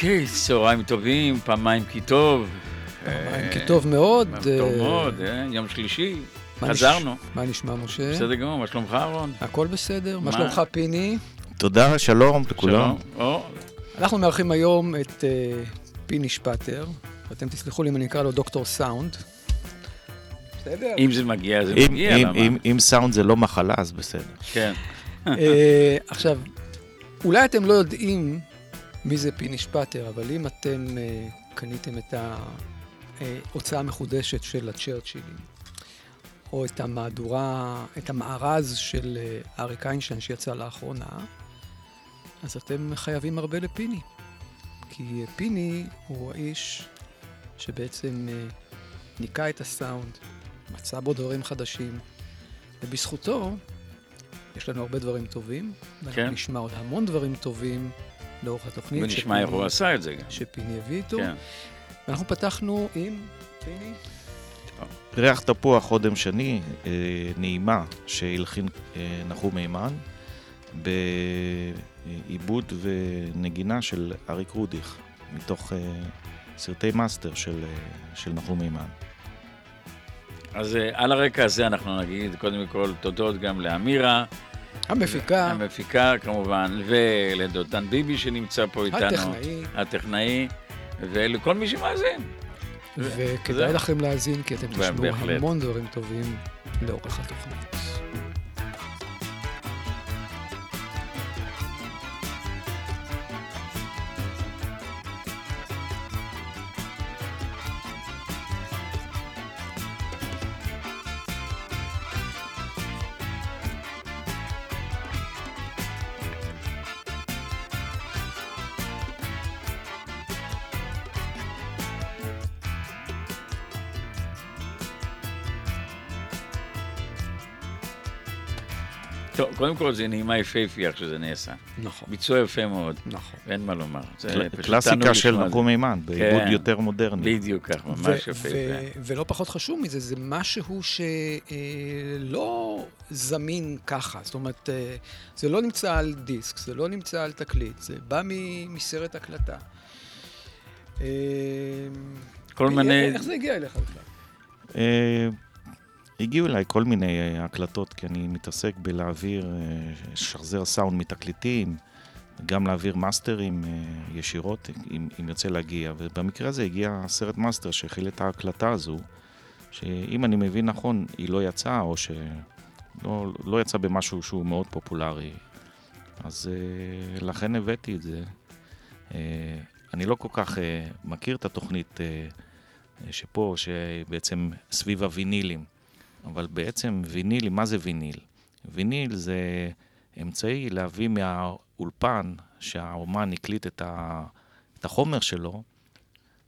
אוקיי, צהריים טובים, פעמיים כי טוב. פעמיים כי טוב מאוד. טוב מאוד, אה, יום שלישי, חזרנו. מה נשמע, משה? בסדר גמור, מה שלומך, אהרון? הכל בסדר. מה שלומך, פיני? תודה, שלום לכולם. אנחנו מארחים היום את אה, פיני שפטר, ואתם תסלחו לי אם אני אקרא לו דוקטור סאונד. בסדר? אם זה מגיע, זה מגיע, למה? אם סאונד זה לא מחלה, אז בסדר. כן. אה, עכשיו, אולי אתם לא יודעים מי זה פיני שפטר, אבל אם אתם uh, קניתם את ההוצאה המחודשת של הצ'רצ'ילים, או את המהדורה, את המארז של uh, אריק איינשטיין שיצא לאחרונה, אז אתם חייבים הרבה לפיני. כי פיני הוא האיש שבעצם uh, ניקה את הסאונד, מצא בו דברים חדשים, ובזכותו יש לנו הרבה דברים טובים, כן. ואנחנו נשמע עוד המון דברים טובים. לאורך התוכנית. ונשמע איך הוא עשה את זה גם. שפיני הביא איתו. כן. ואנחנו פתחנו עם פיני. ריח תפוח אודם שני, אה, נעימה, שהלחין אה, נחום מימן, בעיבוד ונגינה של אריק רודיך, מתוך אה, סרטי מאסטר של, של נחום מימן. אז על הרקע הזה אנחנו נגיד קודם כל תודות גם לאמירה. המפיקה. המפיקה כמובן, ולדותן ביבי שנמצא פה איתנו. הטכנאי. הטכנאי, ולכל מי שמאזין. וכדאי לכם להאזין, כי אתם תשמעו המון דברים טובים לאורך התוכנית. קודם כל זה נעימה יפהפייה איך שזה נעשה. נכון. ביצוע יפה מאוד. נכון. אין מה לומר. קלאסיקה של נחום מימן, בעיבוד כן. יותר מודרני. בדיוק כך, ממש יפהפה. ולא פחות חשוב מזה, זה משהו שלא אה, זמין ככה. זאת אומרת, אה, זה לא נמצא על דיסק, זה לא נמצא על תקליט, זה בא מסרט הקלטה. אה, כל מיני... איך זה הגיע אליך בכלל? הגיעו אליי כל מיני הקלטות, כי אני מתעסק בלהעביר, שחזר סאונד מתקליטים, גם להעביר מאסטרים אה, ישירות, אם, אם יוצא להגיע. ובמקרה הזה הגיע סרט מאסטר שהכיל את ההקלטה הזו, שאם אני מבין נכון, היא לא יצאה, או שלא לא יצאה במשהו שהוא מאוד פופולרי. אז אה, לכן הבאתי את זה. אה, אני לא כל כך מכיר את התוכנית שפה, שבעצם סביב הווינילים. אבל בעצם וינילים, מה זה ויניל? ויניל זה אמצעי להביא מהאולפן שהאומן הקליט את, ה, את החומר שלו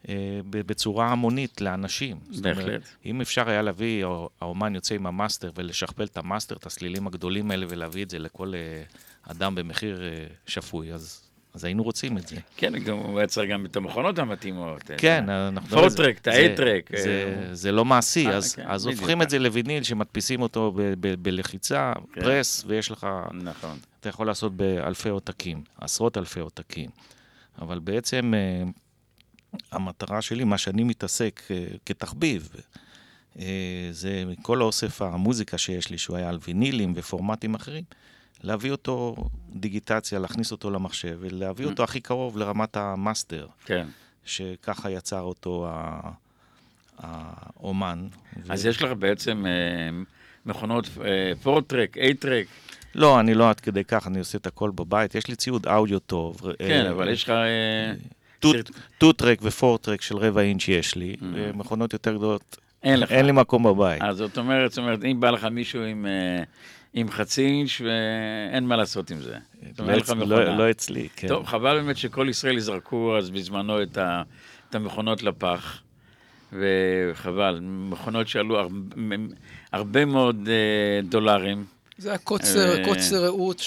אה, בצורה המונית לאנשים. בהחלט. אומרת, אם אפשר היה להביא, האומן יוצא עם המאסטר ולשכפל את המאסטר, את הסלילים הגדולים האלה ולהביא את זה לכל אה, אדם במחיר אה, שפוי, אז אז היינו רוצים את זה. כן, גם, הוא היה צריך גם את המכונות המתאימות. כן, אנחנו... four-track, את ה eight-track. זה, זה, זה לא מעשי, אז, כן, אז הופכים את זה לויניל שמדפיסים אותו ב, ב, בלחיצה, כן. פרס, ויש לך... נכון. אתה יכול לעשות באלפי עותקים, עשרות אלפי עותקים. אבל בעצם אה, המטרה שלי, מה שאני מתעסק אה, כתחביב, אה, זה כל האוסף המוזיקה שיש לי, שהוא היה על וינילים ופורמטים אחרים. להביא אותו דיגיטציה, להכניס אותו למחשב, ולהביא אותו הכי קרוב לרמת המאסטר. כן. שככה יצר אותו האומן. אז ו... יש לך בעצם אה, מכונות אה, four-track, eight-track. לא, אני לא עד כדי כך, אני עושה את הכל בבית. יש לי ציוד אודיו טוב. כן, אה, אבל יש לך... אה, two-track ו four-track של רבע אינץ' יש לי, mm. מכונות יותר גדולות, אין לך. אין לי מקום בבית. אז זאת אומרת, זאת אומרת, אם בא לך מישהו עם... עם חצי אינץ' ואין מה לעשות עם זה. לא, אצ... לא, לא אצלי, כן. טוב, חבל באמת שכל ישראל יזרקו אז בזמנו את, ה, את המכונות לפח, וחבל, מכונות שעלו הרבה, הרבה מאוד uh, דולרים. זה הקוצר, uh, קוצר ראות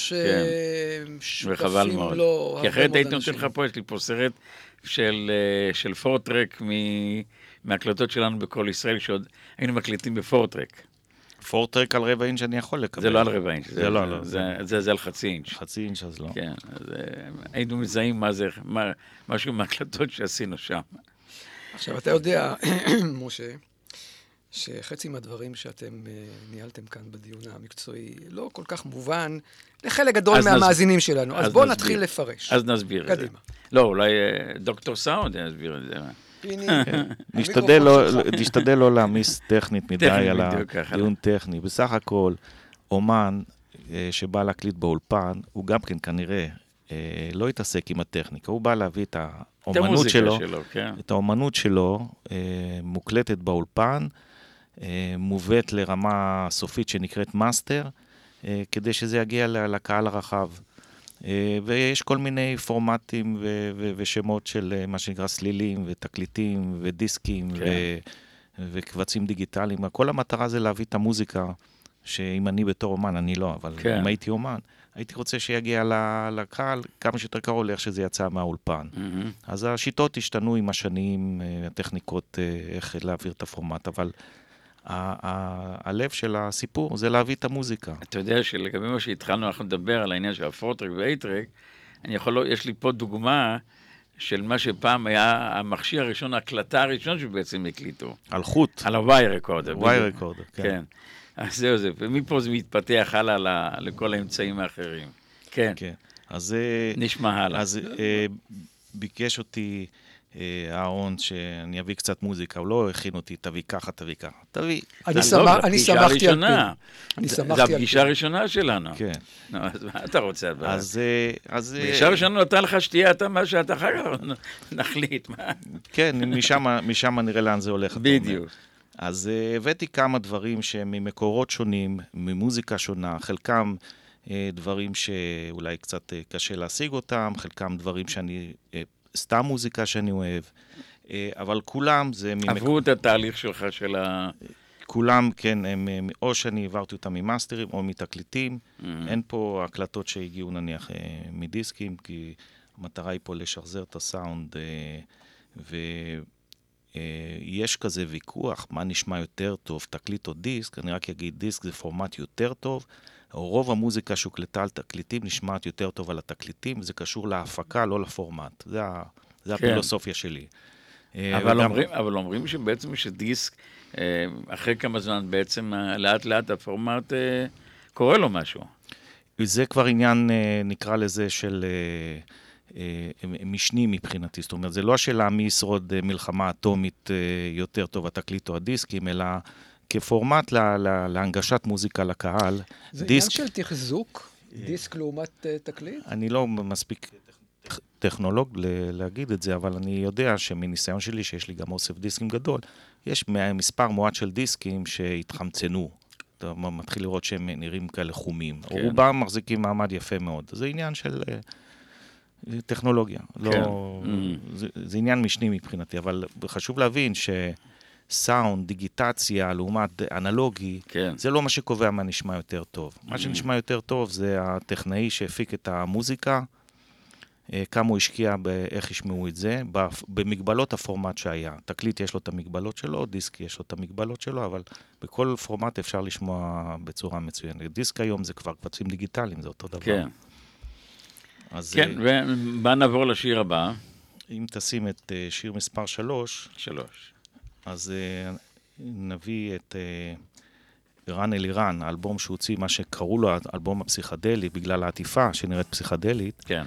ששותפים כן. לו כי אחרת הייתי נותן לך פה, יש לי פה סרט של, uh, של פורטרק מהקלטות שלנו בכל ישראל, שעוד היינו מקליטים בפורטרק. פורטרק על רבע אינץ' אני יכול לקבל. זה לא על רבע אינץ', זה, לא, לא. זה, זה, זה על חצי אינץ'. חצי אינץ' אז לא. כן, אז אה, היינו מזהים מה זה, מה, משהו מהקלטות שעשינו שם. עכשיו, אתה יודע, משה, שחצי מהדברים שאתם uh, ניהלתם כאן בדיון המקצועי לא כל כך מובן לחלק גדול מהמאזינים נס... שלנו. אז, אז בואו נתחיל לפרש. אז נסביר את זה. קדימה. לא, אולי uh, דוקטור סאונד יסביר את זה. נשתדל לא להעמיס טכנית מדי על הדיון טכני. בסך הכל, אומן אה, שבא להקליט באולפן, הוא גם כן כנראה אה, לא יתעסק עם הטכניקה, הוא בא להביא את האומנות שלו, כן. את האומנות שלו, אה, מוקלטת באולפן, מובאת לרמה סופית שנקראת מאסטר, כדי שזה יגיע לקהל הרחב. אה, ויש כל מיני פורמטים ו- ו- ושמות של אה, מה שנקרא סלילים ותקליטים ודיסקים כן. ו- וקבצים דיגיטליים. כל המטרה זה להביא את המוזיקה, שאם אני בתור אומן, אני לא, אבל כן. אם הייתי אומן, הייתי רוצה שיגיע לקהל כמה שיותר קרוב לאיך שזה יצא מהאולפן. Mm-hmm. אז השיטות השתנו עם השנים, אה, הטכניקות, איך להעביר את הפורמט, אבל... הלב של הסיפור זה להביא את המוזיקה. אתה יודע שלגבי מה שהתחלנו, אנחנו לדבר על העניין של הפורטרק והאייטרק, אני יכול, יש לי פה דוגמה של מה שפעם היה המכשיר הראשון, ההקלטה הראשון שבעצם הקליטו. על חוט. על הוואי רקורדר. וואי רקורדר, כן. כן. אז זהו זה, ומפה זה מתפתח הלאה לכל האמצעים האחרים. כן. כן. אז... אה, נשמע הלאה. אז אה, ביקש אותי... אה, אהרון, שאני אביא קצת מוזיקה, הוא לא הכין אותי, תביא ככה, תביא ככה. תביא. אני שמחתי על פי. אני שמחתי על פי. זו הפגישה הראשונה שלנו. כן. נו, אז מה אתה רוצה? אז... אה, אז... פגישה ראשונה נותן לך שתהיה אתה מה שאתה אחר כך נחליט. כן, משם נראה לאן זה הולך. בדיוק. אז אה, הבאתי כמה דברים שהם ממקורות שונים, ממוזיקה שונה, חלקם דברים שאולי קצת קשה להשיג אותם, חלקם דברים שאני סתם מוזיקה שאני אוהב, אה, אבל כולם זה... עברו את התהליך שלך של ה... כולם, כן, הם, הם, או שאני העברתי אותם ממאסטרים או מתקליטים. Mm-hmm. אין פה הקלטות שהגיעו נניח אה, מדיסקים, כי המטרה היא פה לשחזר את הסאונד, אה, ויש כזה ויכוח, מה נשמע יותר טוב, תקליט או דיסק, אני רק אגיד דיסק זה פורמט יותר טוב. רוב המוזיקה שהוקלטה על תקליטים נשמעת יותר טוב על התקליטים, זה קשור להפקה, לא לפורמט. זה, ה, זה כן. הפילוסופיה שלי. אה, אבל, וגם... אומרים, אבל אומרים שבעצם שדיסק, אה, אחרי כמה זמן בעצם לאט לאט הפורמט אה, קורה לו משהו. זה כבר עניין, נקרא לזה, של משני מבחינתי. זאת אומרת, זה לא השאלה מי ישרוד מלחמה אטומית יותר טוב, התקליט או הדיסקים, אלא כפורמט לה, לה, להנגשת מוזיקה לקהל. זה דיסק... עניין של תחזוק, דיסק לעומת תקליט? אני לא מספיק טכנולוג להגיד את זה, אבל אני יודע שמניסיון שלי, שיש לי גם אוסף דיסקים גדול, יש מספר מועט של דיסקים שהתחמצנו. אתה מתחיל לראות שהם נראים כאלה חומים. כן. רובם מחזיקים מעמד יפה מאוד. זה עניין של uh, טכנולוגיה. לא- כן. לא, mm. זה, זה עניין משני מבחינתי, אבל חשוב להבין שסאונד, דיגיטציה, לעומת אנלוגי, כן. זה לא מה שקובע מה נשמע יותר טוב. Mm. מה שנשמע יותר טוב זה הטכנאי שהפיק את המוזיקה, אה, כמה הוא השקיע באיך ישמעו את זה, במגבלות הפורמט שהיה. תקליט יש לו את המגבלות שלו, דיסק יש לו את המגבלות שלו, אבל בכל פורמט אפשר לשמוע בצורה מצוינת. דיסק היום זה כבר קבצים דיגיטליים, זה אותו דבר. כן. אז... כן, אה, ובוא נעבור לשיר הבא. אם תשים את אה, שיר מספר 3, שלוש. אז נביא את רן אלירן, האלבום שהוציא, מה שקראו לו האלבום הפסיכדלי, בגלל העטיפה שנראית פסיכדלית. כן.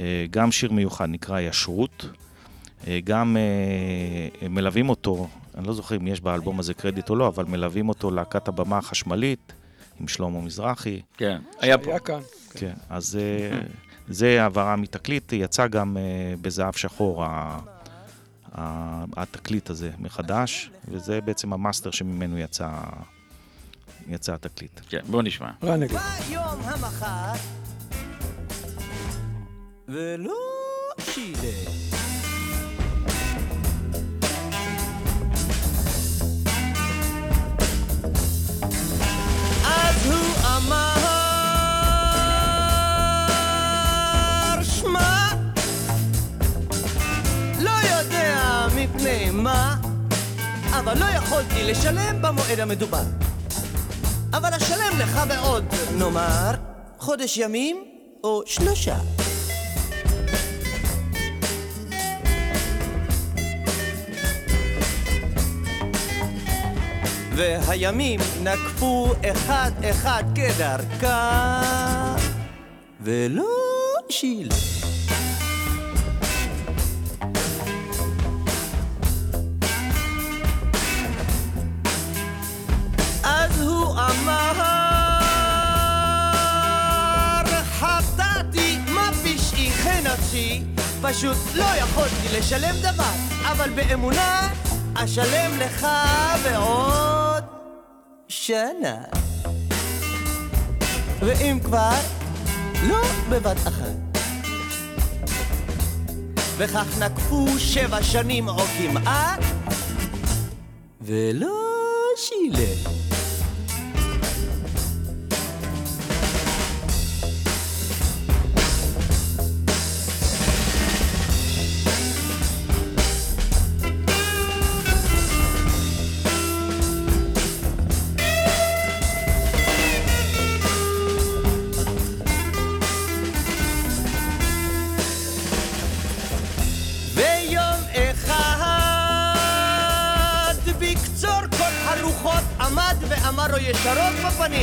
אה, גם שיר מיוחד נקרא ישרות, אה, גם אה, מלווים אותו, אני לא זוכר אם יש באלבום הזה קרדיט או לא, אבל מלווים אותו להקת הבמה החשמלית עם שלמה מזרחי. כן, היה פה. היה כאן. כן, אז זה העברה מתקליט, יצא גם בזהב שחור התקליט הזה מחדש, וזה בעצם המאסטר שממנו יצא, יצא התקליט. כן, בואו נשמע. רנגל. ולא שילה. אז הוא אמר, מה, אבל לא יכולתי לשלם במועד המדובר. אבל אשלם לך בעוד, נאמר, חודש ימים או שלושה. והימים נקפו אחד אחד כדרכה ולא שילם. פשוט לא יכולתי לשלם דבר אבל באמונה אשלם לך בעוד שנה. ואם כבר, לא בבת אחת. וכך נקפו שבע שנים או כמעט, ולא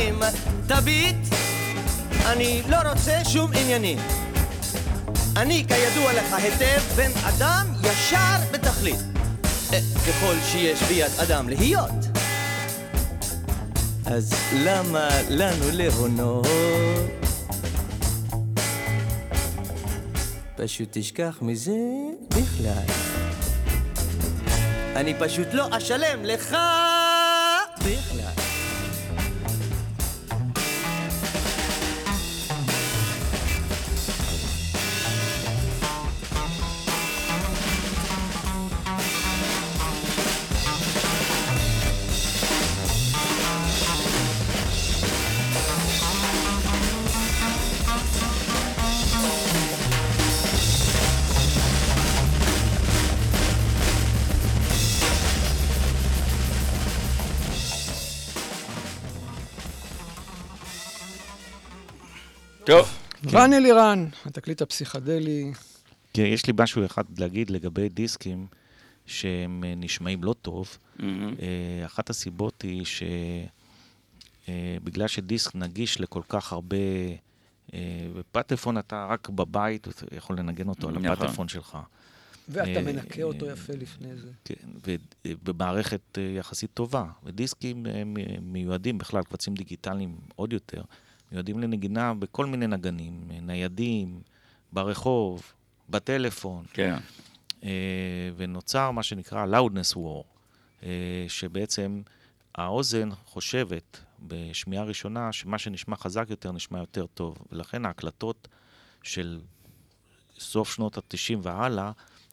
בפנים, תביט, אני לא רוצה שום עניינים. אני, כידוע לך היטב, בן אדם ישר בתכלית. אה, ככל שיש ביד אדם להיות. אז למה לנו להונות? פשוט תשכח מזה בכלל. אני פשוט לא אשלם לך רן אלירן, התקליט הפסיכדלי. כן, יש לי משהו אחד להגיד לגבי דיסקים שהם אה, נשמעים לא טוב. Mm-hmm. אחת הסיבות היא אה, בגלל שדיסק נגיש לכל כך הרבה... אה, בפטפון אתה רק בבית, אתה יכול לנגן אותו על נכון. הפטפון שלך. ואתה אה, מנקה אותו אה, יפה לפני זה. כן, ובמערכת אה, יחסית טובה. ודיסקים אה, מיועדים בכלל, קבצים דיגיטליים עוד יותר, מיועדים לנגינה בכל מיני נגנים, ניידים, ברחוב, בטלפון, כן. אה, ונוצר מה שנקרא loudness war, אה, שבעצם האוזן חושבת בשמיעה ראשונה שמה שנשמע חזק יותר נשמע יותר טוב, ולכן ההקלטות של סוף שנות ה-90 והלאה,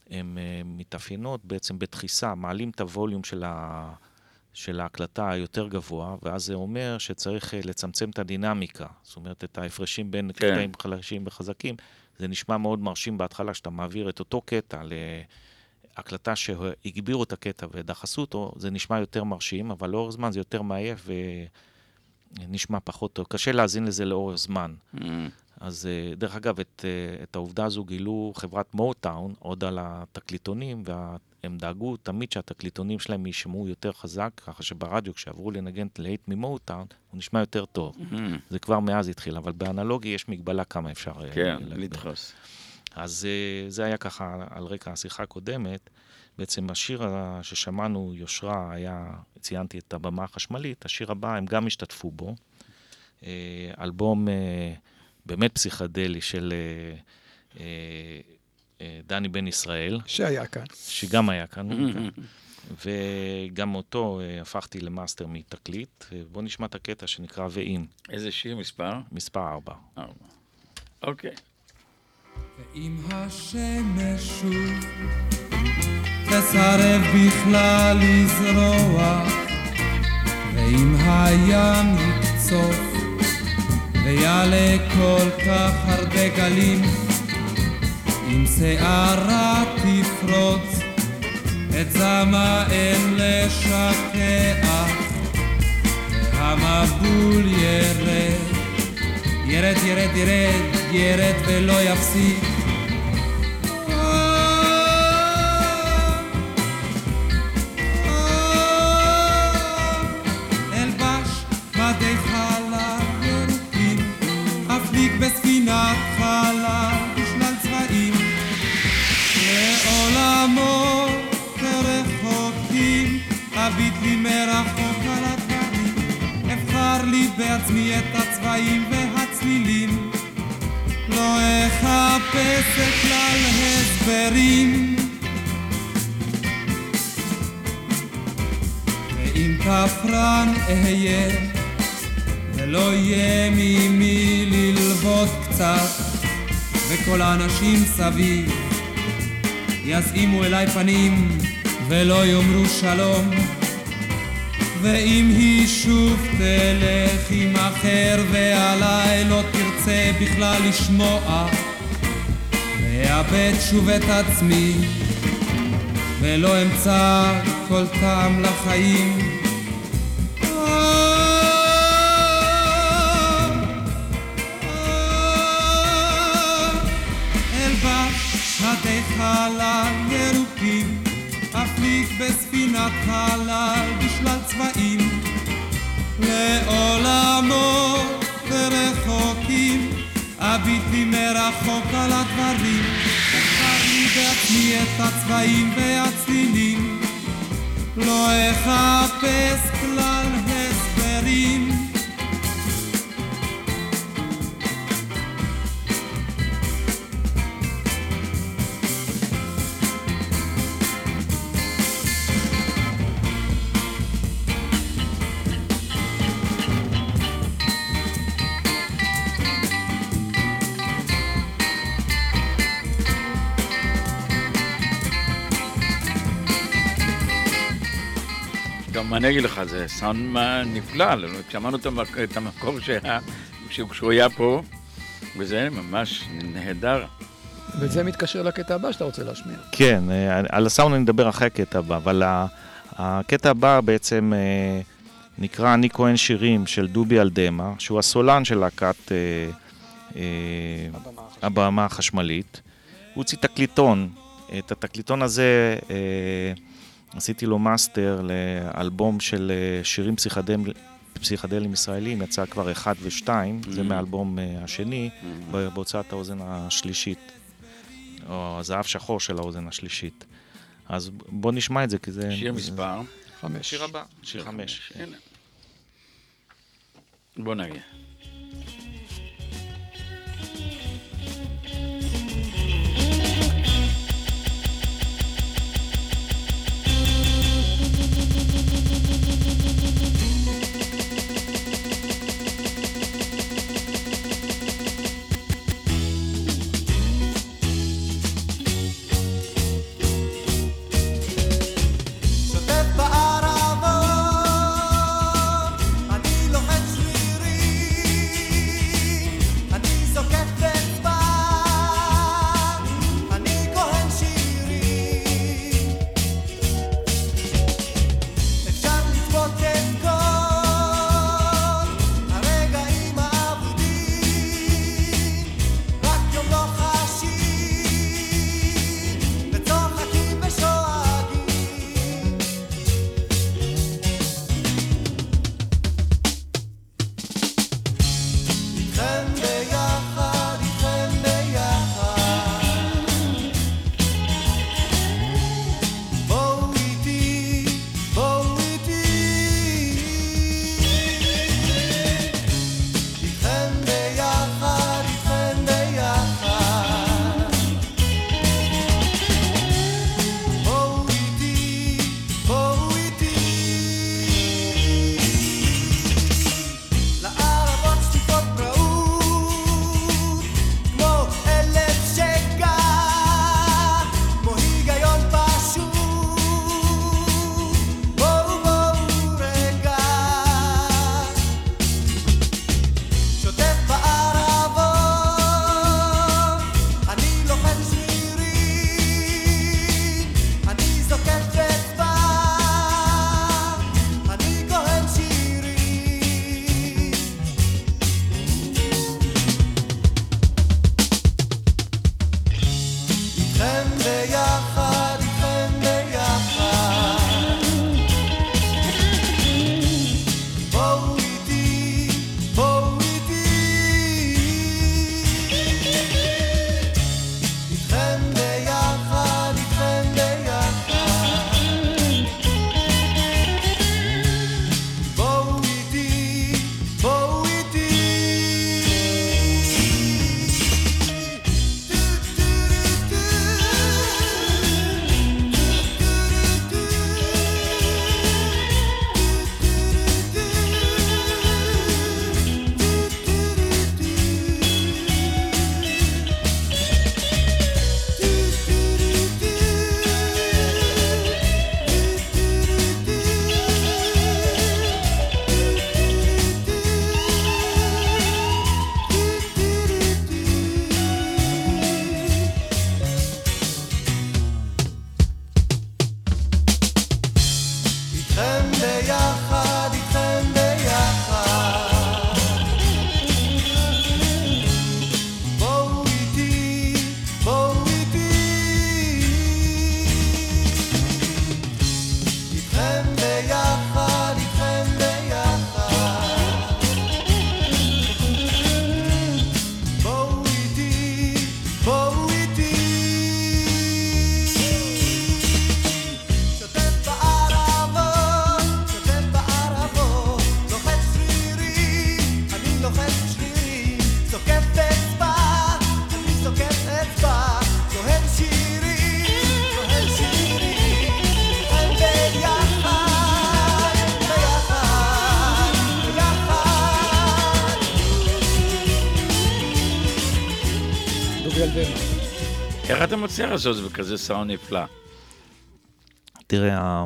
הן אה, מתאפיינות בעצם בדחיסה, מעלים את הווליום של, ה... של ההקלטה היותר גבוה, ואז זה אומר שצריך אה, לצמצם את הדינמיקה, זאת אומרת, את ההפרשים בין כן. קטעים חלשים וחזקים. זה נשמע מאוד מרשים בהתחלה, שאתה מעביר את אותו קטע להקלטה שהגבירו את הקטע ודחסו אותו, זה נשמע יותר מרשים, אבל לאורך זמן זה יותר מעייף ונשמע פחות טוב. קשה להאזין לזה לאורך זמן. Mm. אז אה, דרך אגב, את, אה, את העובדה הזו גילו חברת מוטאון, עוד על התקליטונים, והם דאגו תמיד שהתקליטונים שלהם יישמעו יותר חזק, ככה שברדיו, כשעברו לנגן להיט ממוטאון, הוא נשמע יותר טוב. Mm. זה כבר מאז התחיל, אבל באנלוגי יש מגבלה כמה אפשר אה, כן. לדחוס. אז אה, זה היה ככה על רקע השיחה הקודמת. בעצם השיר ששמענו, יושרה, היה, ציינתי את הבמה החשמלית, השיר הבא, הם גם השתתפו בו. אה, אלבום באמת פסיכדלי של דני בן ישראל, שהיה כאן. שגם היה כאן, וגם אותו אה, הפכתי למאסטר מתקליט. אה, בואו נשמע את הקטע שנקרא ואם, איזה שיר מספר? מספר 4. ארבע. אוקיי. ואם השמש שוב תסרב בכלל לזרוח, ואם הים יקצוף ויעלה כל כך הרבה גלים, אם שערה תפרוץ את זמה אין לשכח, והמבול ירד ירד, ירד, ירד, ירד ולא יפסיק. בעצמי את הצבעים והצלילים, לא אחפש את כלל הסברים. ואם תפרן אהיה, ולא יהיה ממי ללוות קצת, וכל האנשים סביב ישימו אליי פנים ולא יאמרו שלום ואם היא שוב תלך עם אחר ועליי לא תרצה בכלל לשמוע ואאבד שוב את עצמי ולא אמצא כל טעם לחיים. אלבש מדי חלל ירוקים, אפליג בספינת חלל בשלל צבעים, לעולמות רחוקים, אביטי מרחוק על הדברים, אבחר לי בעצמי את הצבעים והצלילים, לא אחפש אני אגיד לך, זה סאונד נפלא, שמענו את המק- את המקור שהיה, כשהוא היה פה, וזה ממש נהדר. וזה מתקשר לקטע הבא שאתה רוצה להשמיע. כן, אה, על הסאונד אני אדבר אחרי הקטע הבא, אבל הקטע הבא בעצם אה, נקרא אני כהן שירים של דובי אלדמה, שהוא הסולן של להקת אה, הבמה החשמלית. הוא הוציא תקליטון, את התקליטון הזה אה, עשיתי לו מאסטר לאלבום של אה, שירים פסיכדל, פסיכדלים ישראלים, יצא כבר אחד ושתיים, זה ממ. מהאלבום אה, השני, ב- בהוצאת האוזן השלישית, או הזהב שחור של האוזן השלישית. אז בוא נשמע את זה, כי זה... שיר מספר. חמש. שיר הבא, שיר חמש. הנה. בוא נגיע. מצליח לעשות את זה בכזה סאונד נפלא? תראה,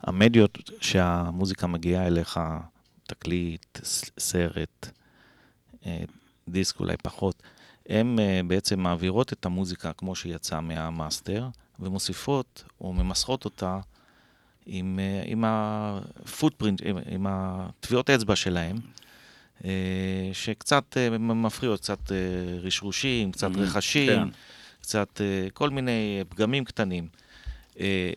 המדיות שהמוזיקה מגיעה אליך, תקליט, סרט, אה, דיסק אולי פחות, הן בעצם מעבירות את המוזיקה כמו שהיא יצאה מהמאסטר, ומוסיפות או ממסכות אותה עם, אה, עם ה footprint, עם, עם הטביעות אצבע שלהם, אה, שקצת אה, מפריעות, קצת אה, רשרושים, קצת רכשים, כן. קצת אה, כל מיני פגמים קטנים. אה,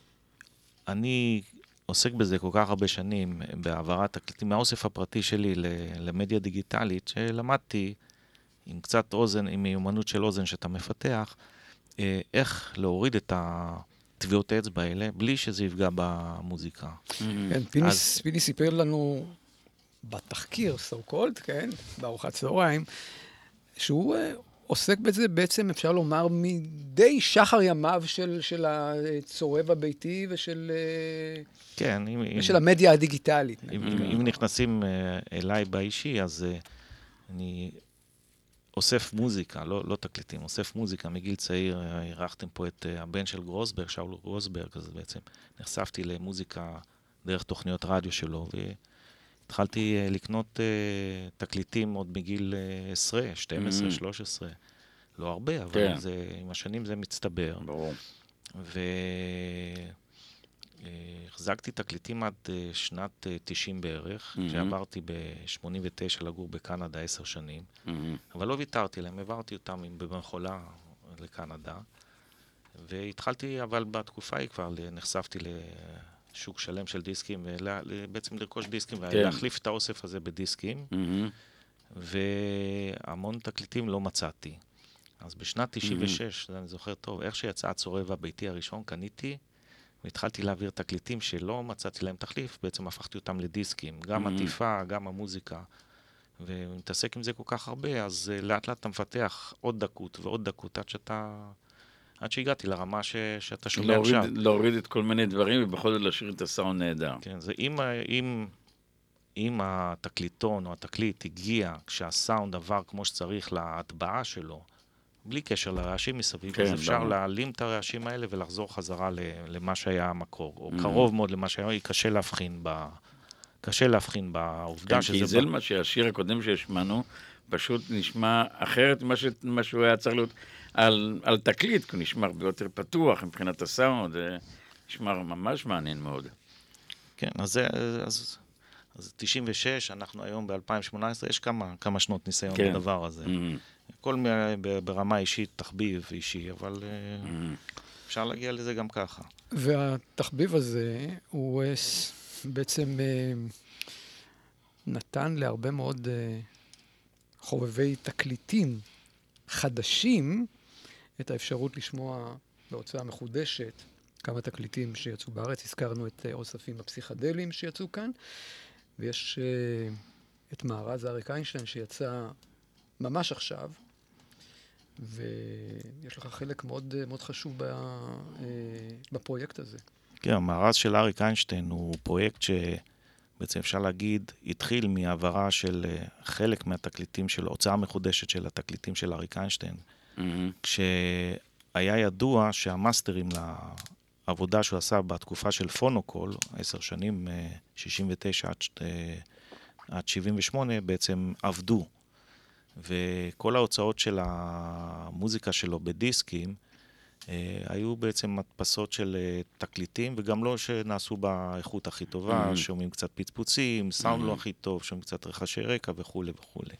אני עוסק בזה כל כך הרבה שנים, בהעברת תקליטים מהאוסף הפרטי שלי למדיה דיגיטלית, שלמדתי עם קצת אוזן, עם מיומנות של אוזן שאתה מפתח, אה, איך להוריד את הטביעות האצבע האלה בלי שזה יפגע במוזיקה. כן, פיני, סיפר לנו בתחקיר, so called, כן, בארוחת צהריים, שהוא אה, עוסק בזה בעצם, אפשר לומר, מדי שחר ימיו של, של הצורב הביתי ושל, אה, כן, אם, ושל אם, המדיה הדיגיטלית. אם, אם, אם נכנסים אליי באישי, אז אני אוסף מוזיקה, לא, לא תקליטים, אוסף מוזיקה מגיל צעיר. אירחתם פה את אה, הבן של גרוסברג, שאול גרוסברג, אז בעצם נחשפתי למוזיקה דרך תוכניות רדיו שלו, והתחלתי אה, לקנות uh, תקליטים עוד מגיל 10, 12, mm-hmm. 13. לא הרבה, אבל כן. זה, עם השנים זה מצטבר. ברור. ו... החזקתי תקליטים עד אה, שנת 90 אה, בערך, mm-hmm. כשעברתי ב-89 לגור בקנדה עשר שנים, mm-hmm. אבל לא ויתרתי להם, העברתי אותם במחולה לקנדה, והתחלתי, אבל בתקופה ההיא כבר נחשפתי לשוק שלם של דיסקים, ובעצם לרכוש דיסקים, כן. ולהחליף את האוסף הזה בדיסקים, mm-hmm. והמון תקליטים לא מצאתי. אז בשנת 96, mm-hmm. אני זוכר טוב, איך שיצא הצורב הביתי הראשון, קניתי והתחלתי להעביר תקליטים שלא מצאתי להם תחליף, בעצם הפכתי אותם לדיסקים, גם mm-hmm. עטיפה, גם המוזיקה. ומתעסק עם זה כל כך הרבה, אז uh, לאט לאט אתה מפתח עוד דקות ועוד דקות עד שאתה... עד שהגעתי לרמה ש, שאתה שומע להוריד, עכשיו. להוריד את כל מיני דברים ובכל זאת להשאיר את הסאונד נהדר. כן, זה אם, אם, אם התקליטון או התקליט הגיע כשהסאונד עבר כמו שצריך להטבעה שלו, בלי קשר לרעשים מסביב, כן, אז אפשר ברור. להעלים את הרעשים האלה ולחזור חזרה למה שהיה המקור, או mm-hmm. קרוב מאוד למה שהיה, קשה להבחין ב... קשה להבחין בעובדה כן, שזה... כי זה מה שהשיר הקודם שהשמענו, פשוט נשמע אחרת ממה שהוא היה צריך להיות על, על תקליט, כי הוא נשמע הרבה יותר פתוח מבחינת הסאונד, זה נשמע ממש מעניין מאוד. כן, אז זה... אז... אז 96, אנחנו היום ב-2018, יש כמה, כמה שנות ניסיון כן. בדבר הזה. Mm-hmm. הכל ברמה אישית, תחביב אישי, אבל mm. אפשר להגיע לזה גם ככה. והתחביב הזה, הוא אה, בעצם אה, נתן להרבה מאוד אה, חובבי תקליטים חדשים את האפשרות לשמוע בהוצאה מחודשת כמה תקליטים שיצאו בארץ. הזכרנו את אוספים הפסיכדליים שיצאו כאן, ויש את מארז אריק איינשטיין שיצא ממש עכשיו, ויש לך חלק מאוד, מאוד חשוב אה, בפרויקט הזה. כן, המארז של אריק איינשטיין הוא פרויקט שבעצם אפשר להגיד, התחיל מהעברה של אה, חלק מהתקליטים של, הוצאה מחודשת של התקליטים של אריק איינשטיין, mm-hmm. כשהיה ידוע שהמאסטרים לעבודה שהוא עשה בתקופה של פונוקול, עשר שנים, 69 אה, עד, עד 78, בעצם עבדו. וכל ההוצאות של המוזיקה שלו בדיסקים אה, היו בעצם הדפסות של אה, תקליטים, וגם לא שנעשו באיכות הכי טובה, mm-hmm. שומעים קצת פצפוצים, סאונד mm-hmm. לא הכי טוב, שומעים קצת רחשי רקע וכולי וכולי.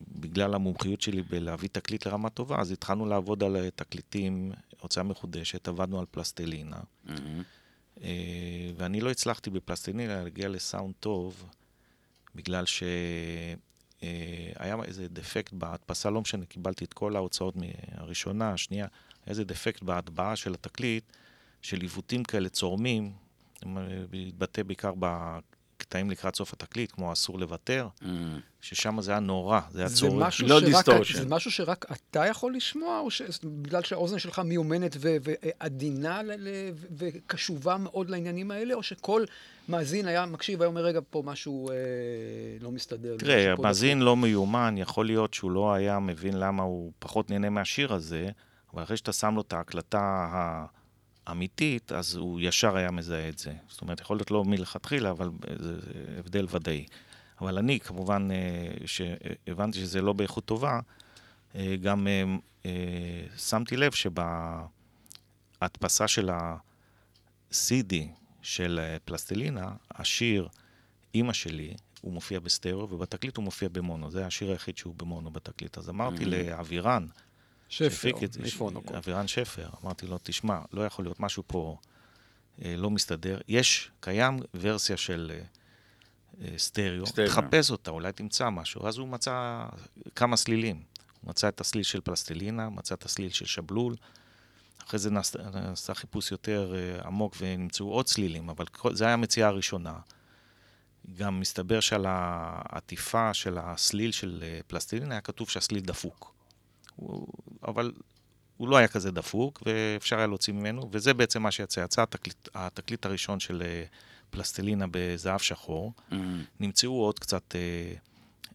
ובגלל המומחיות שלי בלהביא תקליט לרמה טובה, אז התחלנו לעבוד על אה, תקליטים, הוצאה מחודשת, עבדנו על פלסטלינה. Mm-hmm. ואני לא הצלחתי בפלסטלינה להגיע לסאונד טוב. בגלל שהיה אה, איזה דפקט בהדפסה, לא משנה, קיבלתי את כל ההוצאות מהראשונה, השנייה, היה איזה דפקט בהטבעה של התקליט, של עיוותים כאלה צורמים, התבטא בעיקר קטעים לקראת סוף התקליט, כמו אסור לוותר, ממ. ששם זה היה נורא, זה היה צורם, לא distortion. זה משהו שרק אתה יכול לשמוע, או בגלל שהאוזן שלך מיומנת ועדינה וקשובה מאוד לעניינים האלה, או שכל מאזין היה מקשיב, היה אומר, רגע, פה משהו אה, לא מסתדר. תראה, המאזין לא מיומן, יכול להיות שהוא לא היה מבין למה הוא פחות נהנה מהשיר הזה, אבל אחרי שאתה שם לו את ההקלטה ה... אמיתית, אז הוא ישר היה מזהה את זה. זאת אומרת, יכול להיות לא מלכתחילה, אבל זה הבדל ודאי. אבל אני, כמובן, אה, שהבנתי שזה לא באיכות טובה, אה, גם אה, שמתי לב שבהדפסה של ה-CD של פלסטלינה, השיר "אימא שלי", הוא מופיע בסטריאו, ובתקליט הוא מופיע במונו. זה השיר היחיד שהוא במונו בתקליט. אז אמרתי mm-hmm. לאבירן, שפר, מפונוקו. אבירן שפר, אמרתי לו, תשמע, לא יכול להיות משהו פה אה, לא מסתדר. יש, קיים ורסיה של אה, אה, סטריאו, סטריאו. תחפש אותה, אולי תמצא משהו. אז הוא מצא כמה סלילים. הוא מצא את הסליל של פלסטלינה, מצא את הסליל של שבלול. אחרי זה נעשה, נעשה חיפוש יותר אה, עמוק ונמצאו עוד צלילים, אבל כל- זו הייתה המציאה הראשונה. גם מסתבר שעל העטיפה של הסליל של אה, פלסטלינה היה כתוב שהסליל דפוק. הוא, אבל הוא לא היה כזה דפוק, ואפשר היה להוציא ממנו, וזה בעצם מה שיצא. יצא התקליט, התקליט הראשון של אה, פלסטלינה בזהב שחור. אמ, נמצאו עוד קצת אה,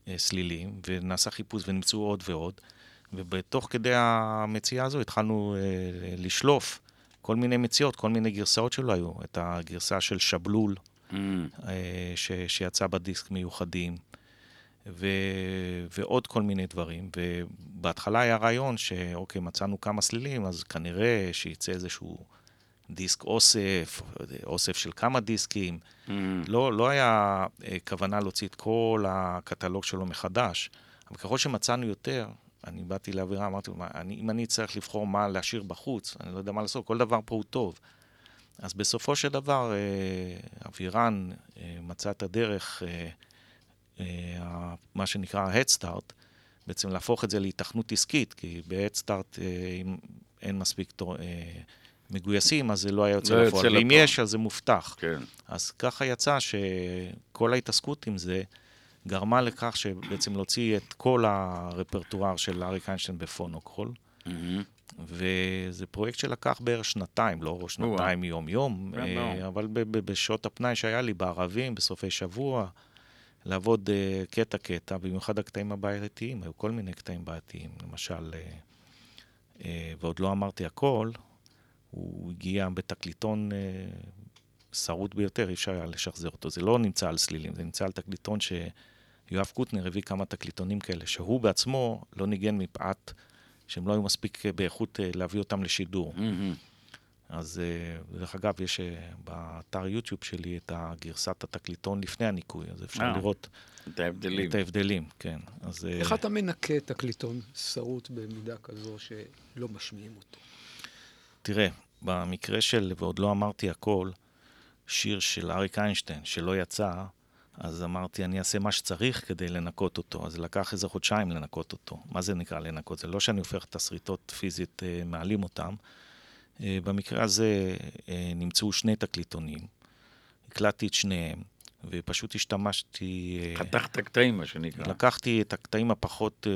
אה, סלילים, ונעשה חיפוש ונמצאו עוד ועוד, ובתוך כדי המציאה הזו התחלנו אה, לשלוף כל מיני מציאות, כל מיני גרסאות שלו היו. את הגרסה של שבלול, אמ, אה, ש, שיצא בדיסק מיוחדים, ו, ועוד כל מיני דברים. ובהתחלה היה רעיון שאוקיי, מצאנו כמה סלילים, אז כנראה שייצא איזשהו דיסק אוסף, אוסף של כמה דיסקים. אמ, לא, לא היה אה, כוונה להוציא את כל הקטלוג שלו מחדש, אבל ככל שמצאנו יותר, אני באתי לאווירה, אמרתי "מה, אני, אם אני צריך לבחור מה להשאיר בחוץ, אני לא יודע מה לעשות, כל דבר פה הוא טוב. אז בסופו של דבר, אה, אבירן אה, מצא את הדרך, אה, מה שנקרא Head Start, בעצם להפוך את זה להיתכנות עסקית, כי ב-Head Start, אה, אם אין מספיק אה, מגויסים, אז זה לא היה יוצא לא לפועל. ואם. יש, אז זה מובטח. כן. אז ככה יצא שכל ההתעסקות עם זה גרמה לכך שבעצם להוציא את כל הרפרטואר של אריק איינשטיין בפונוקול, אמ, וזה פרויקט שלקח בערך שנתיים, לא שנתיים יום-יום, אה. אבל בשעות הפנאי שהיה לי בערבים, בסופי שבוע, לעבוד אה, קטע-קטע, במיוחד הקטעים הבעייתיים, היו כל מיני קטעים בעייתיים, למשל, אה, אה, ועוד לא אמרתי הכל, הוא הגיע בתקליטון אה, שרוט ביותר, אי אפשר היה לשחזר אותו. זה לא נמצא על סלילים, זה נמצא על תקליטון שיואב קוטנר הביא כמה תקליטונים כאלה, שהוא בעצמו לא ניגן מפאת שהם לא היו מספיק באיכות אה, להביא אותם לשידור. אמ, אז אה, דרך אגב, יש אה, באתר יוטיוב שלי את הגרסת התקליטון לפני הניקוי, אז אפשר אה. לראות את ההבדלים. את ההבדלים, כן. אז איך אתה מנקה תקליטון שרוט במידה כזו שלא משמיעים אותו? תראה, במקרה של, ועוד לא אמרתי הכל, שיר של אריק איינשטיין שלא יצא, אז אמרתי, אני אעשה מה שצריך כדי לנקות אותו. אז לקח איזה חודשיים לנקות אותו. מה זה נקרא לנקות? זה לא שאני הופך את השריטות פיזית, מעלים אותם. אה, במקרה הזה אה, נמצאו שני תקליטונים, הקלטתי את שניהם, ופשוט השתמשתי... אה, חתכת קטעים, מה שנקרא. לקחתי את הקטעים הפחות...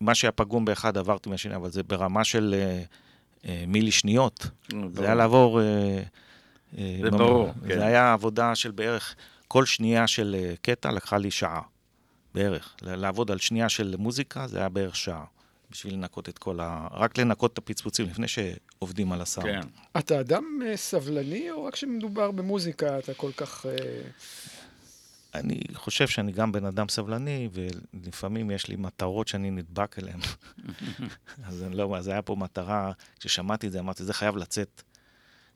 מה שהיה פגום באחד עברתי מהשני, אבל זה ברמה של מילי שניות. זה היה לעבור... זה ברור, כן. זה היה עבודה של בערך... כל שנייה של קטע לקחה לי שעה, בערך. לעבוד על שנייה של מוזיקה זה היה בערך שעה. בשביל לנקות את כל ה... רק לנקות את הפצפוצים לפני שעובדים על הסאונד. כן. אתה אדם אה, סבלני, או רק כשמדובר במוזיקה אתה כל כך... אה, אני חושב שאני גם בן אדם סבלני, ולפעמים יש לי מטרות שאני נדבק אליהן. אז אני לא, אז היה פה מטרה, כששמעתי את זה, אמרתי, זה חייב לצאת.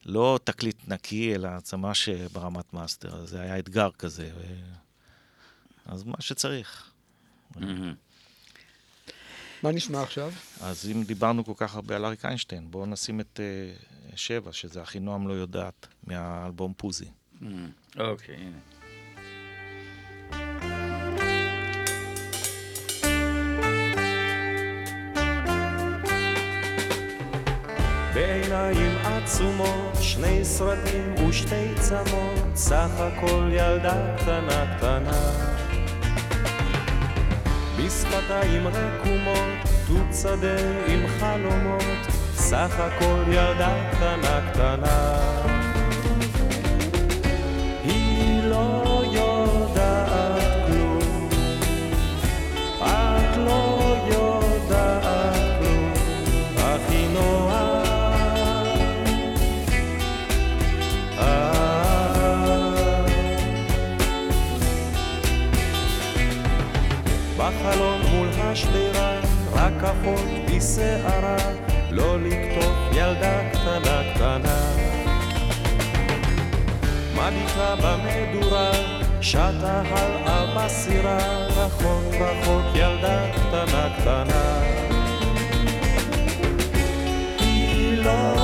לא תקליט נקי, אלא ממש ברמת מאסטר. זה היה אתגר כזה. ו... אז מה שצריך. מה נשמע עכשיו? אז אם דיברנו כל כך הרבה על אריק איינשטיין, בואו נשים את uh, שבע, שזה אחינועם לא יודעת, מהאלבום פוזי. אמ, אוקיי, הנה. בעיניים עצומות, שני סרטים ושתי צמות, סך הכל ילדה קטנה קטנה. בשפתיים רקומות, תות שדה עם חלומות, סך הכל ילדה קטנה קטנה. מול השדרה, רק אחות בשערה, לא לקטוף ילדה קטנה קטנה. מדליקה במדורה, שטה הלאה בסירה, רחוק רחוק ילדה קטנה קטנה. היא לא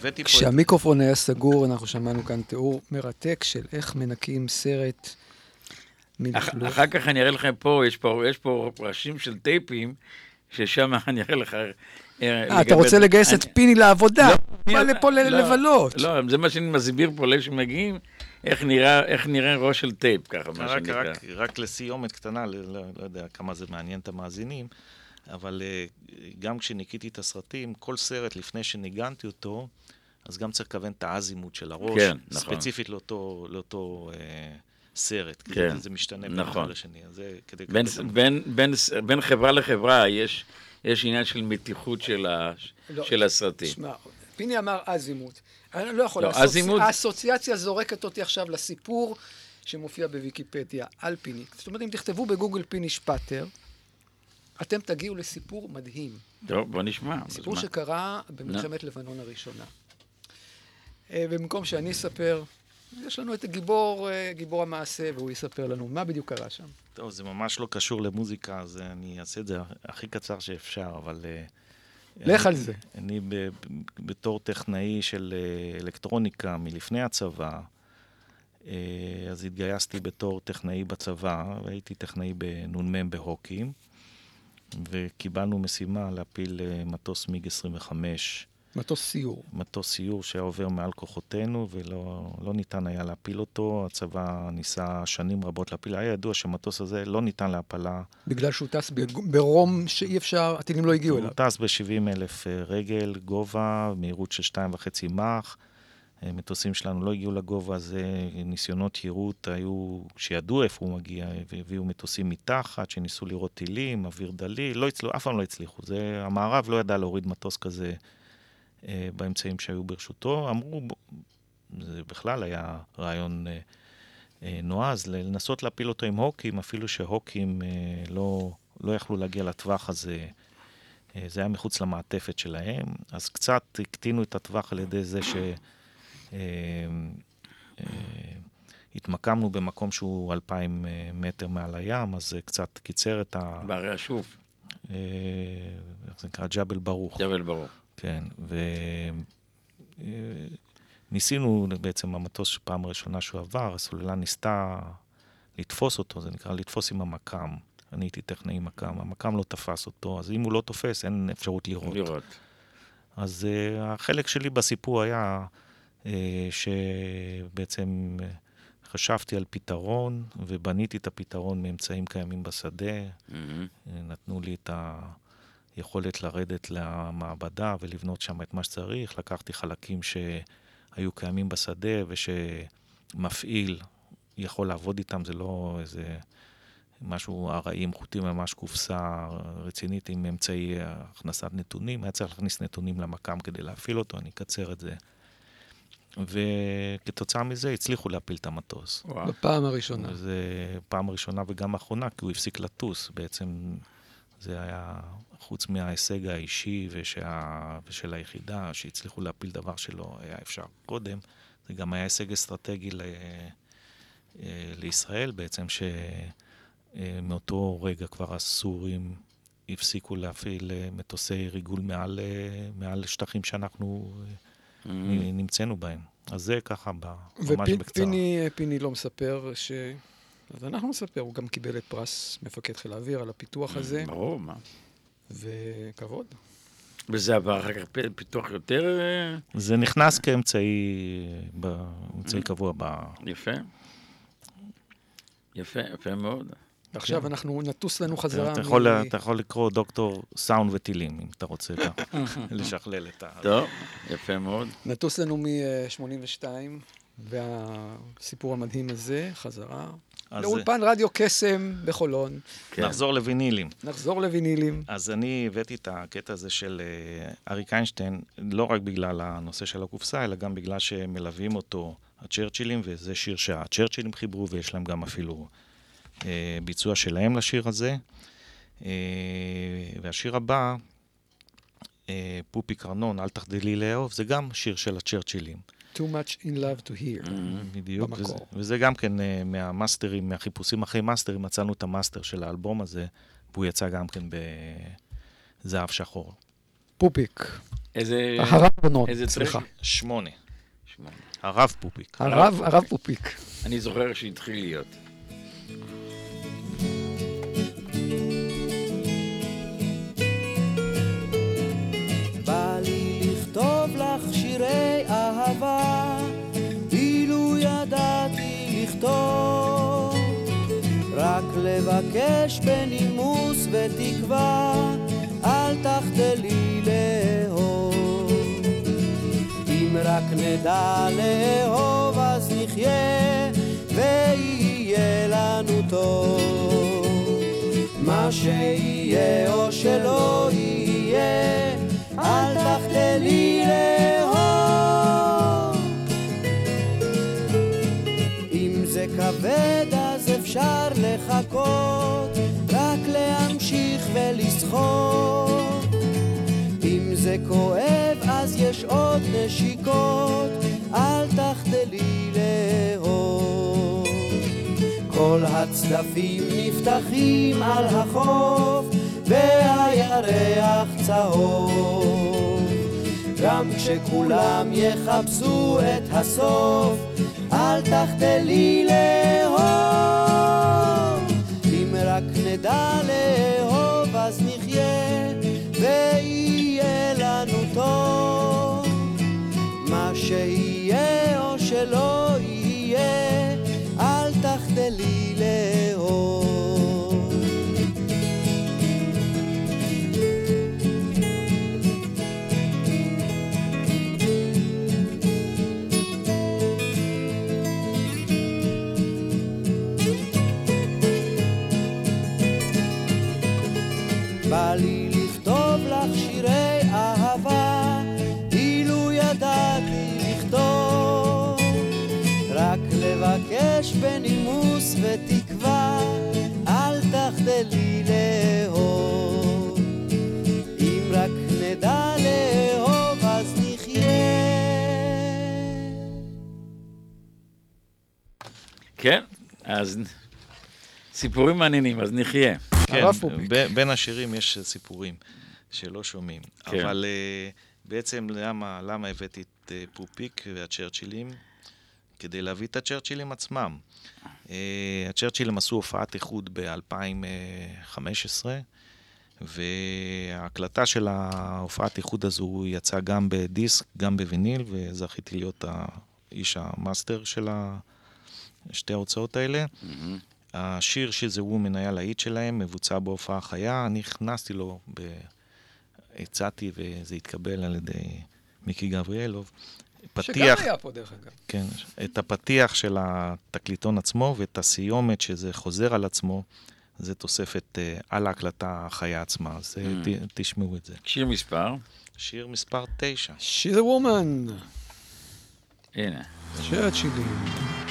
הבאתי פה... כשהמיקרופון היה סגור, אנחנו שמענו כאן תיאור מרתק של איך מנקים סרט אח- מלכלוך. אחר כך אני אראה לכם פה, יש פה, יש פה ראשים של טייפים, ששם אני אראה לך... אה, אתה רוצה לגייס את פיני לעבודה? בא לפה ל- לבלות. לא, זה מה שאני מסביר פה לאלה שמגיעים, איך נראה, איך נראה ראש של טייפ, ככה, מה רק, שנקרא. רק, רק לסיומת קטנה, לא, לא יודע כמה זה מעניין את המאזינים, אבל אה, גם כשניקיתי את הסרטים, כל סרט לפני שניגנתי אותו, אז גם צריך לכוון את האזימות של הראש, כן, נכון. ספציפית לאותו, לאותו אה, סרט, כי כן, זה משתנה בין נכון. אחד לשני, אז זה כדי... בין, כדי- בין, בין, בין חברה לחברה יש, יש עניין של מתיחות של, ה, לא, של הסרטים. שמע, פיני אמר אזימות. אני לא יכול, לא, האסוצ- אזימות- האסוציאציה זורקת אותי עכשיו לסיפור שמופיע בוויקיפדיה על פיני. זאת אומרת, אם תכתבו בגוגל פיני שפטר, אתם תגיעו לסיפור מדהים. טוב, בוא נשמע. סיפור אז מה? שקרה במלחמת לבנון הראשונה. אה, במקום שאני אספר, יש לנו את הגיבור, אה, גיבור המעשה, והוא יספר לנו מה בדיוק קרה שם. טוב, זה ממש לא קשור למוזיקה, אז אני אעשה את זה הכי קצר שאפשר, אבל... אה, לך על זה. אני ב- ב- בתור טכנאי של אלקטרוניקה מלפני הצבא, אז התגייסתי בתור טכנאי בצבא, והייתי טכנאי בנ"מ בהוקים, וקיבלנו משימה להפיל אה, מטוס מיג 25, מטוס סיור. מטוס סיור שהיה עובר מעל כוחותינו, ולא לא ניתן היה להפיל אותו. הצבא ניסה שנים רבות להפיל. היה ידוע שהמטוס הזה לא ניתן להפלה. בגלל שהוא טס ברום שאי אפשר, הטילים לא הגיעו הוא אליו. טס ב-70 אלף אה, רגל, גובה, מהירות של 2.5 מאך. אה, מטוסים שלנו לא הגיעו לגובה הזה, ניסיונות יירוט היו, שידעו איפה הוא מגיע, והביאו מטוסים מתחת, שניסו לראות טילים, אוויר דליל, לא הצליחו, אף פעם לא הצליחו. זה, המערב לא ידע להוריד מטוס כזה אה, באמצעים שהיו ברשותו. אמרו, זה בכלל היה רעיון אה, אה, נועז, לנסות להפיל אותו עם הוקים, אפילו שהוקים אה, לא, לא יכלו להגיע לטווח הזה. אה, זה היה מחוץ למעטפת שלהם, אז קצת הקטינו את הטווח על ידי זה ש... אה, אה, התמקמנו במקום שהוא 2,000 אה, מטר מעל הים, אז זה קצת קיצר את ה... בהרי השוף, איך זה נקרא? ג'בל ברוך. ג'בל ברור. כן, וניסינו בעצם, המטוס פעם ראשונה שהוא עבר, הסוללה ניסתה לתפוס אותו, זה נקרא לתפוס עם המקם. אני הייתי טכנאי מקם, המקם לא תפס אותו, אז אם הוא לא תופס, אין אפשרות לראות. לראות. אז uh, החלק שלי בסיפור היה שבעצם uh, חשבתי על פתרון, ובניתי את הפתרון מאמצעים קיימים בשדה. מהמם. Uh, נתנו לי את היכולת לרדת למעבדה ולבנות שם את מה שצריך. לקחתי חלקים שהיו קיימים בשדה ושמפעיל יכול לעבוד איתם, זה לא איזה משהו ארעי עם חוטים, ממש קופסה רצינית עם אמצעי הכנסת נתונים. היה צריך להכניס נתונים למקם כדי להפעיל אותו, אני אקצר את זה. וכתוצאה מזה הצליחו להפיל את המטוס. וואו. בפעם הראשונה. זה פעם ראשונה וגם אחרונה, כי הוא הפסיק לטוס. בעצם זה היה, חוץ מההישג האישי ושה, ושל היחידה, שהצליחו להפיל דבר שלא היה אפשר קודם, זה גם היה הישג אסטרטגי ל, אה, לישראל בעצם, שמאותו רגע כבר הסורים הפסיקו להפעיל אה, מטוסי ריגול מעל, אה, מעל שטחים שאנחנו אה. נמצאנו בהם. אז זה ככה ממש בקצרה. ופיני פיני לא מספר ש... אז אנחנו נספר, הוא גם קיבל את פרס מפקד חיל האוויר על הפיתוח הזה, ברור, מה. וכבוד. וזה עבר אחר כך פיתוח יותר אה, זה נכנס כאמצעי ב- אמצעי קבוע ב... יפה. יפה, יפה מאוד. ועכשיו אנחנו נטוס לנו חזרה אתה יכול, אתה יכול לקרוא דוקטור סאונד וטילים, אם אתה רוצה לשכלל את ה... טוב, יפה מאוד. נטוס לנו מ-82, והסיפור המדהים הזה, חזרה. אז לאולפן רדיו קסם בחולון. כן. נחזור לווינילים. נחזור לווינילים. אז אני הבאתי את הקטע הזה של אה, אריק איינשטיין, לא רק בגלל הנושא של הקופסה, אלא גם בגלל שמלווים אותו הצ'רצ'ילים, וזה שיר שהצ'רצ'ילים חיברו, ויש להם גם אפילו ביצוע שלהם לשיר הזה. אה, והשיר הבא, אה, פופיק ארנון, אל תחדלי לאהוב, זה גם שיר של הצ'רצ'ילים. Too much in love to hear. בדיוק. וזה, וזה גם כן אה, מהמאסטרים, מהחיפושים אחרי מאסטרים, מצאנו את המאסטר של האלבום הזה, והוא יצא גם כן בזהב שחור. פופיק. איזה... הרב בנות, סליחה. שמונה. שמונה. הרב פופיק. הרב, הרב פופיק. אני זוכר שהתחיל להיות. שירי אהבה, אילו ידעתי לכתוב, רק לבקש בנימוס ותקווה, אל תחדלי לאהוב. אם רק נדע לאהוב אז נחיה, ויהיה לנו טוב. מה שיהיה או שלא יהיה, אל תחדלי לאהוב. זה כבד אז אפשר לחכות, רק להמשיך ולסחור. אם זה כואב אז יש עוד נשיקות, אל תחדלי לאהוב. כל הצדפים נפתחים על החוף, והירח צהוב. גם כשכולם יחפשו את הסוף, אל תחדלי לאהוב. אם רק נדע לאהוב אז נחיה, ויהיה לנו טוב. מה שיהיה או שלא יהיה, אל תחדלי אז סיפורים מעניינים, אז נחיה. כן, בין השירים יש סיפורים שלא שומעים. כן. אבל אה, בעצם למה, למה הבאתי את אה, פופיק והצ'רצ'ילים? כדי להביא את הצ'רצ'ילים עצמם. אה, הצ'רצ'ילים עשו הופעת איחוד ב-2015, וההקלטה של ההופעת איחוד הזו יצאה גם בדיסק, גם בוויניל, וזכיתי להיות האיש המאסטר של ה- שתי ההוצאות האלה. השיר שזה וומן היה להיט שלהם, מבוצע בהופעה חיה, אני הכנסתי לו, ב... הצעתי וזה התקבל על ידי מיקי גבריאלוב. שגם פתיח, היה פה, דרך אגב. כן, את הפתיח של התקליטון עצמו ואת הסיומת שזה חוזר על עצמו, זה תוספת אה, על ההקלטה החיה עצמה, אז אה, Mm. ת, תשמעו את זה. שיר מספר, שיר מספר 9. She's a woman. הנה. צ'רצ'ילים. My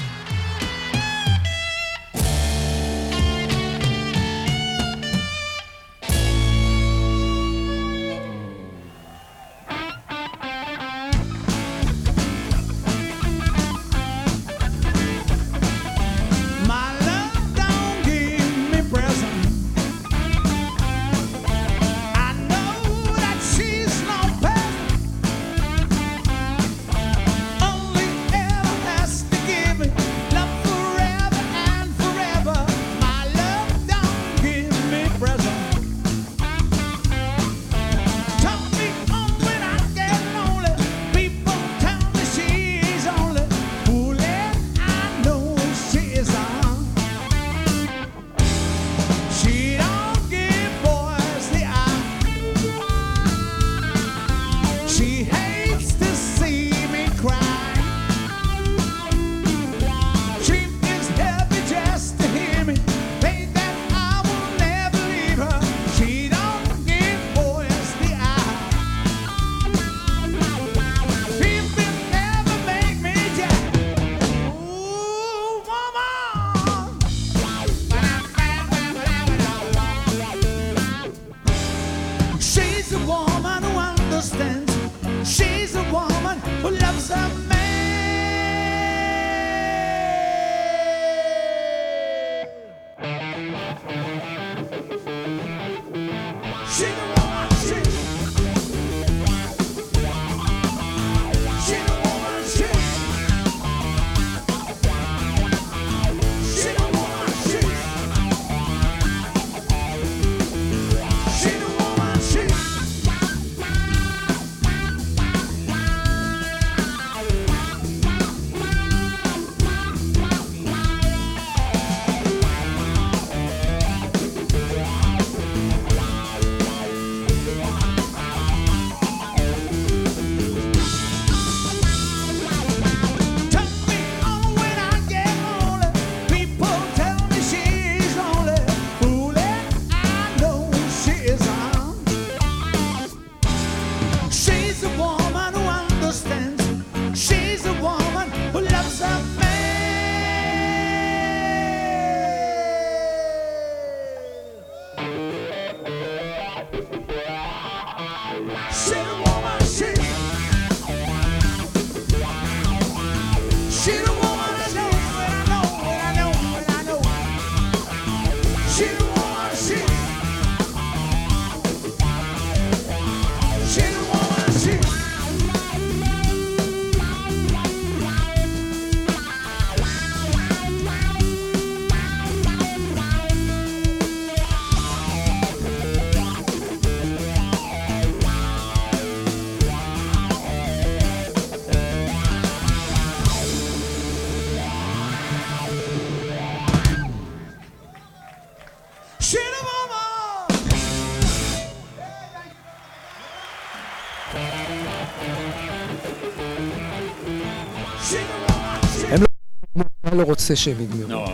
אני לא רוצה שהם יגמרו, לא,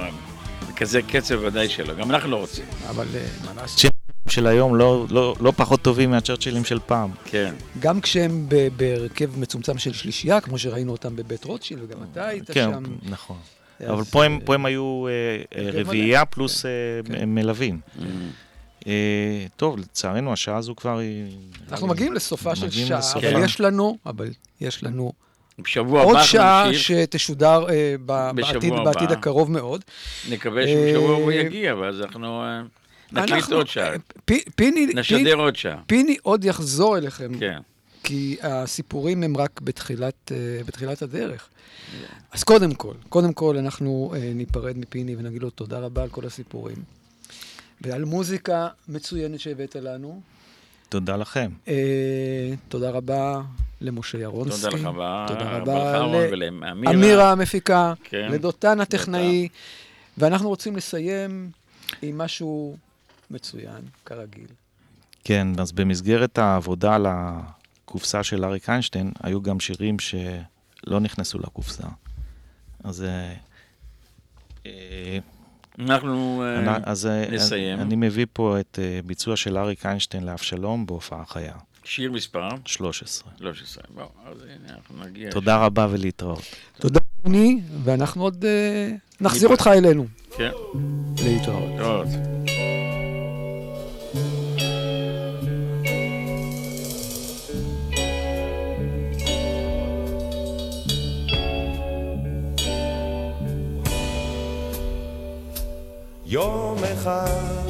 בכזה קצב ודאי שלא, גם אנחנו לא רוצים. אבל אה, מה לעשות? של היום לא, לא, לא פחות טובים מהצ'רצ'ילים של פעם. כן. גם כשהם בהרכב מצומצם של שלישייה, כמו שראינו אותם בבית רוטשילד, וגם אתה היית כן, שם. נכון. אז, אבל פה הם, אה, פה הם היו אה, אה, רביעייה מלא. פלוס אה, כן. מלווים. Mm. אה, טוב, לצערנו השעה הזו כבר היא... אנחנו מגיעים לסופה של שעה, לסופה. אבל יש לנו, אבל יש לנו בשבוע עוד הבא שעה אנחנו נמשיך, שתשודר אה, ב- בעתיד, הבא. בעתיד הקרוב מאוד. נקווה שבשבוע הוא אה, יגיע, ואז אנחנו אה, נקליט אנחנו- עוד שעה. אה, פ- פיני, נשדר פיני, עוד שעה. פיני עוד יחזור אליכם, כן. כי הסיפורים הם רק בתחילת, בתחילת הדרך. אז קודם כל, קודם כל אנחנו ניפרד מפיני ונגיד לו תודה רבה על כל הסיפורים. ועל מוזיקה מצוינת שהבאת לנו. תודה לכם. אה, תודה רבה למשה ירונסקי. תודה לך, ב- תודה רבה רבה לך, אהרון, ל- ולאמירה. אמירה המפיקה, כן. לדותן הטכנאי, ואנחנו רוצים לסיים עם משהו מצוין, כרגיל. כן, אז במסגרת העבודה על הקופסה של אריק איינשטיין, היו גם שירים שלא נכנסו לקופסה. אז... אנחנו אה, אז אה, נסיים. אני מביא פה את אה, ביצוע של אריק איינשטיין לאבשלום בהופעה חיה, שיר מספר 13. 13. בואו, אז הנה, אנחנו נגיע. תודה רבה ולהתראות. תודה, פיני, ואנחנו עוד נחזיר אותך אלינו. כן, להתראות. יום אחד,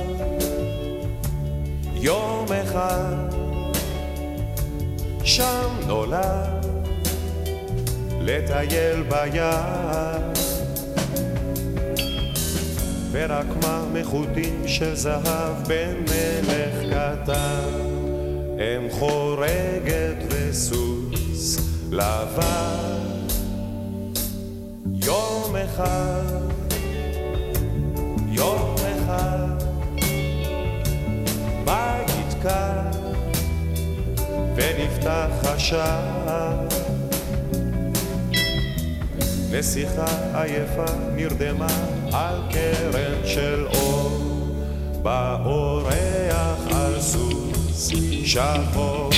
יום אחד, שם נולד לטייל ביער, ברקמה מחוטים של זהב בן מלך קטן, אם חורגת וסוס לבן. יום אחד יום אחד בית קר ונפתח חשב נסיכה עייפה נרדמה על קרן של אור. באורח על סוס שחור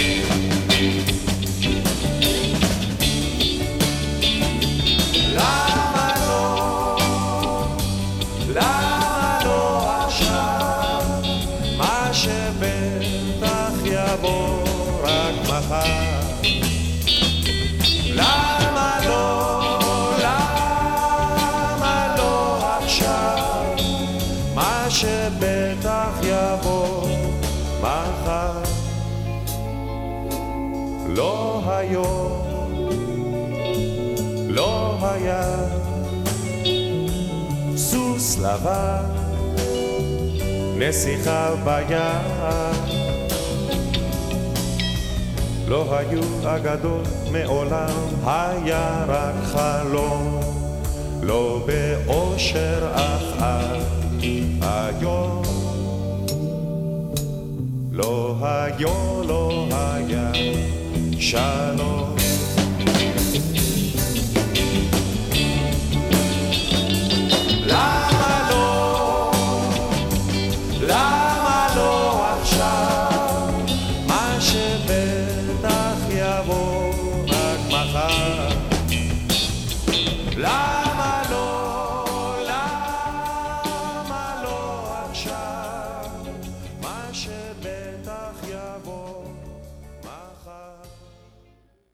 נסיכה בים. לא היו אגדות מעולם, היה רק חלום, לא באושר אף עד היום. לא היו, לא היה שלום.